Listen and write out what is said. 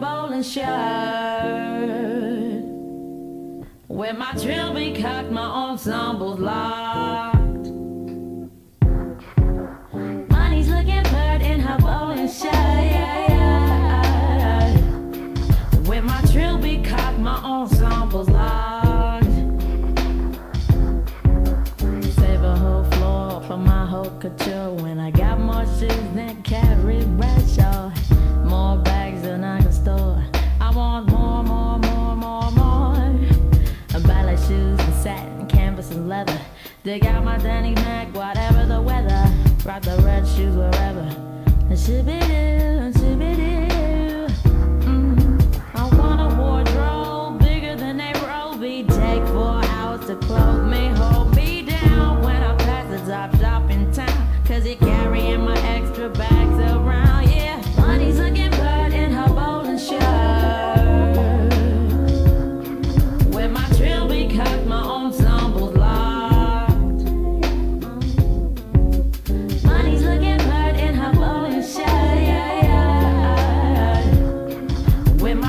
bowling shirt. With my trilby be my ensemble locked. Money's looking bird in her bowling shirt. With my trilby my ensemble locked. Floor for my couture when I got more shoes than cash. satin, canvas, and leather. Dig out my Danny Mac, whatever the weather. Rock the red shoes wherever. It should be new.